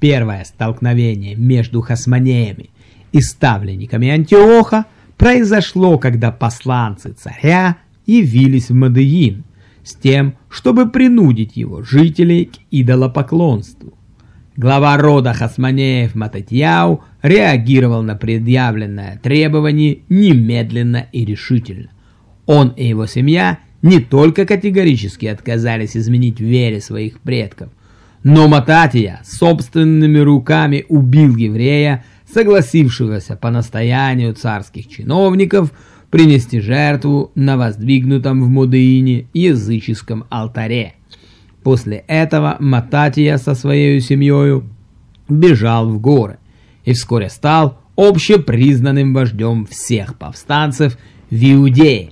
Первое столкновение между хасмонеями и ставленниками Антиоха произошло, когда посланцы царя явились в Мадеин с тем, чтобы принудить его жителей к идолопоклонству. Глава рода Хасманеев Мататьяу реагировал на предъявленное требование немедленно и решительно. Он и его семья не только категорически отказались изменить вере своих предков, но Мататия собственными руками убил еврея, согласившегося по настоянию царских чиновников принести жертву на воздвигнутом в Мудеине языческом алтаре. После этого Мататия со своей семьей бежал в горы и вскоре стал общепризнанным вождем всех повстанцев в Иудее.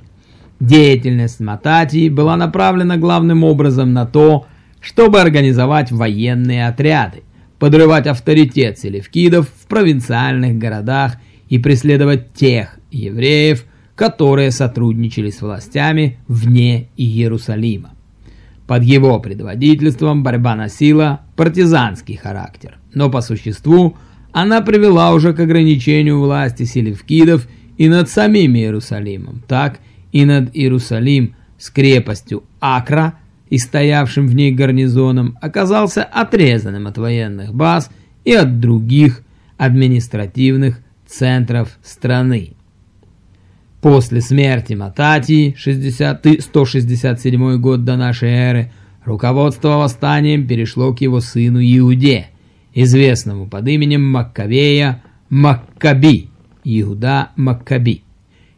Деятельность Мататии была направлена главным образом на то, чтобы организовать военные отряды, подрывать авторитет селевкидов в провинциальных городах и преследовать тех евреев, которые сотрудничали с властями вне Иерусалима. Под его предводительством борьба носила партизанский характер, но по существу она привела уже к ограничению власти селевкидов и над самим Иерусалимом, так и над Иерусалим с крепостью Акра и стоявшим в ней гарнизоном оказался отрезанным от военных баз и от других административных центров страны. После смерти Матати, 60, 167 год до нашей эры, руководство восстанием перешло к его сыну Иуде, известному под именем Маккавея Маккаби, Иуда Маккаби.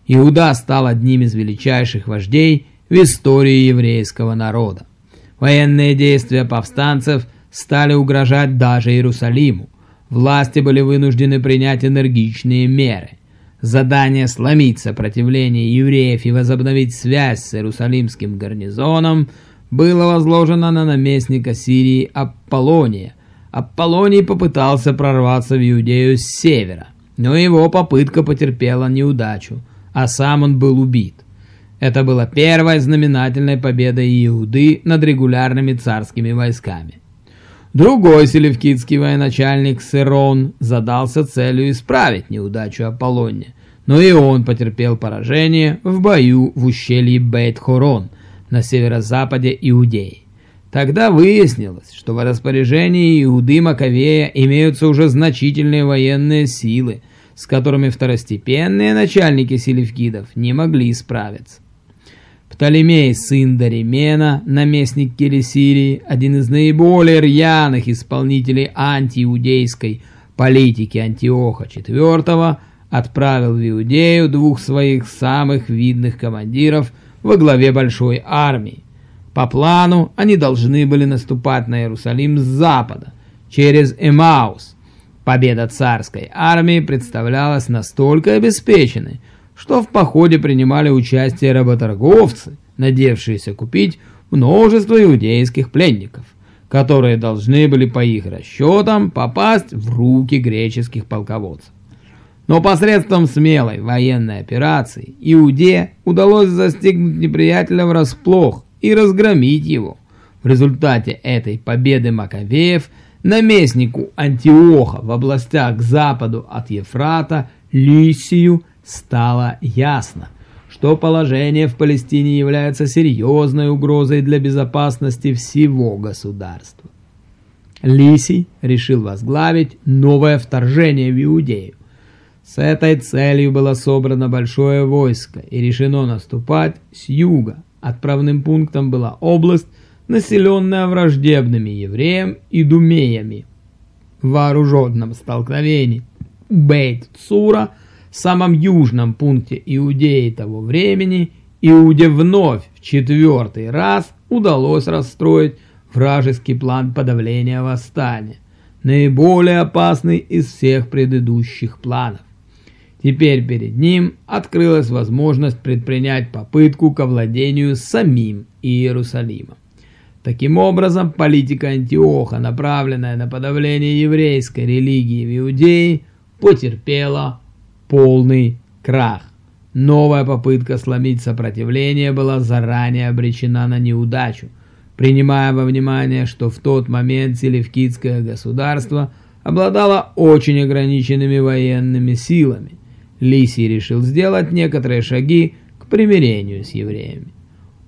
Иуда стал одним из величайших вождей в истории еврейского народа. Военные действия повстанцев стали угрожать даже Иерусалиму. Власти были вынуждены принять энергичные меры. Задание сломить сопротивление евреев и возобновить связь с Иерусалимским гарнизоном было возложено на наместника Сирии Аполлония. Аполлоний попытался прорваться в Иудею с севера, но его попытка потерпела неудачу, а сам он был убит. Это была первая знаменательная победа Иуды над регулярными царскими войсками. Другой селевкидский военачальник Серон задался целью исправить неудачу Аполлония, но и он потерпел поражение в бою в ущелье Бейт-Хорон на северо-западе Иудеи. Тогда выяснилось, что в распоряжении Иуды Маковея имеются уже значительные военные силы, с которыми второстепенные начальники селевкидов не могли справиться. Птолемей, сын Даримена, наместник Келесирии, один из наиболее рьяных исполнителей антииудейской политики Антиоха IV, отправил в Иудею двух своих самых видных командиров во главе большой армии. По плану они должны были наступать на Иерусалим с запада, через Эмаус. Победа царской армии представлялась настолько обеспеченной, что в походе принимали участие работорговцы, надевшиеся купить множество иудейских пленников, которые должны были по их расчетам попасть в руки греческих полководцев. Но посредством смелой военной операции Иуде удалось застигнуть неприятеля врасплох и разгромить его. В результате этой победы Маковеев наместнику Антиоха в областях к западу от Ефрата Лисию стало ясно, что положение в Палестине является серьезной угрозой для безопасности всего государства. Лисий решил возглавить новое вторжение в Иудею. С этой целью было собрано большое войско и решено наступать с юга. Отправным пунктом была область, населенная враждебными евреям и думеями. В вооруженном столкновении Бейт-Цура – самом южном пункте Иудеи того времени, Иуде вновь в четвертый раз удалось расстроить вражеский план подавления восстания, наиболее опасный из всех предыдущих планов. Теперь перед ним открылась возможность предпринять попытку к овладению самим Иерусалимом. Таким образом, политика Антиоха, направленная на подавление еврейской религии в Иудее, потерпела полный крах. Новая попытка сломить сопротивление была заранее обречена на неудачу. принимая во внимание, что в тот момент Селевкидское государство обладало очень ограниченными военными силами. Лисий решил сделать некоторые шаги к примирению с евреями.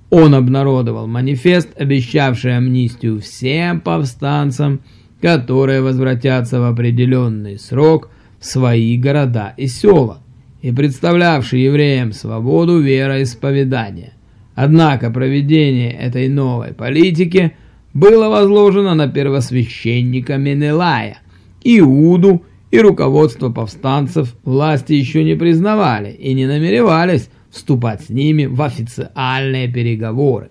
Он обнародовал манифест, обещавший амнистию всем повстанцам, которые возвратятся в определенный срок свои города и села, и представлявший евреям свободу вероисповедания. Однако проведение этой новой политики было возложено на первосвященника Менелая, Иуду и руководство повстанцев власти еще не признавали и не намеревались вступать с ними в официальные переговоры.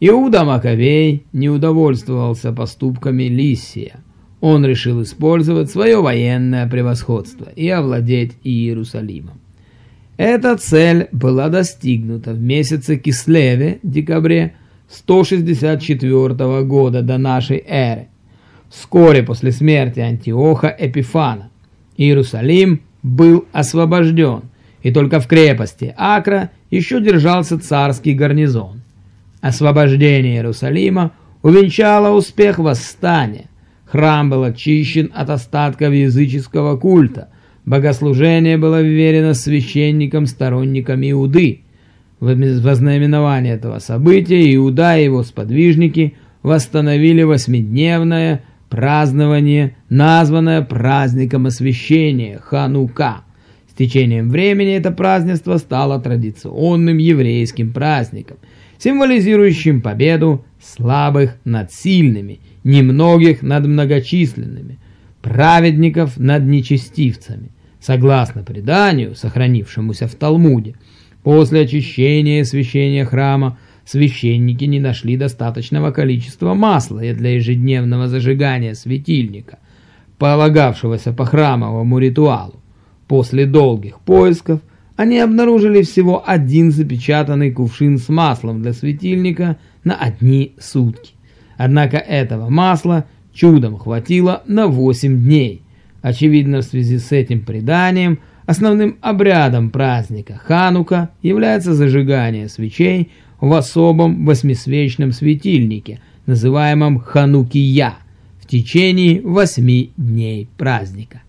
Иуда Маковей не удовольствовался поступками Лисия. Он решил использовать свое военное превосходство и овладеть Иерусалимом. Эта цель была достигнута в месяце Кислеве, декабре 164 года до нашей эры, вскоре после смерти Антиоха Эпифана. Иерусалим был освобожден, и только в крепости Акра еще держался царский гарнизон. Освобождение Иерусалима увенчало успех восстания. Храм был очищен от остатков языческого культа. Богослужение было вверено священникам-сторонникам Иуды. В вознаменование этого события Иуда и его сподвижники восстановили восьмидневное празднование, названное праздником освящения Ханука – течением времени это празднество стало традиционным еврейским праздником, символизирующим победу слабых над сильными, немногих над многочисленными, праведников над нечестивцами. Согласно преданию, сохранившемуся в Талмуде, после очищения и освящения храма священники не нашли достаточного количества масла для ежедневного зажигания светильника, полагавшегося по храмовому ритуалу. После долгих поисков они обнаружили всего один запечатанный кувшин с маслом для светильника на одни сутки. Однако этого масла чудом хватило на 8 дней. Очевидно, в связи с этим преданием основным обрядом праздника Ханука является зажигание свечей в особом восьмисвечном светильнике, называемом Ханукия, в течение восьми дней праздника.